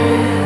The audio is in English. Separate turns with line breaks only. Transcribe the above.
you.